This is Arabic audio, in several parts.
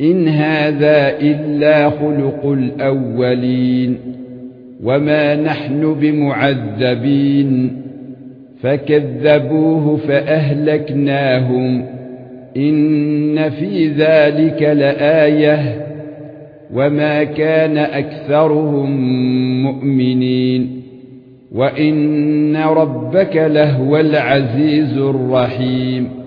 إن هذا إلا خلق الأولين وما نحن بمعذبين فكذبوه فأهلكناهم إن في ذلك لآية وما كان أكثرهم مؤمنين وإن ربك لهو العزيز الرحيم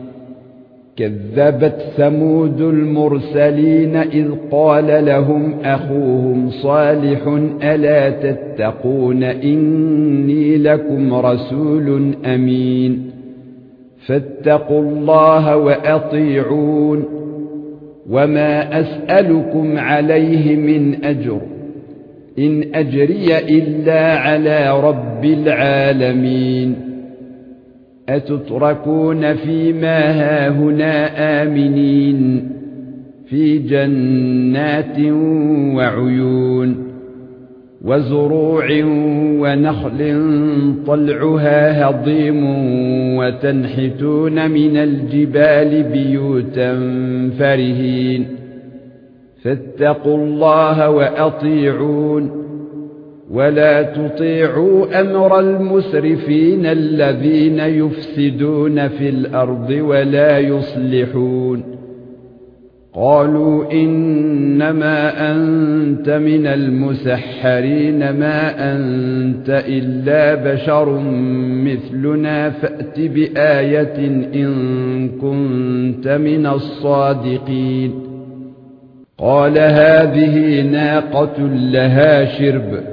كذبت ثمود المرسلين إذ قال لهم أخوهم صالح ألا تتقون إني لكم رسول أمين فاتقوا الله وأطيعون وما أسألكم عليه من أجر إن أجري إلا على رب العالمين أتتركون فيما هاهنا آمنين في جنات وعيون وزروع ونخل طلعها هضيم وتنحتون من الجبال بيوتا فرهين فاتقوا الله وأطيعون ولا تطيعوا أمر المسرفين الذين يفسدون في الأرض ولا يصلحون. قالوا إنما أنت من المسحرين ما أنت إلا بشر مثلنا فأت بآية إن كنت من الصادقين. قال هذه ناقة لها شرب.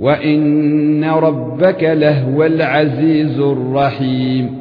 وإن ربك لهو العزيز الرحيم.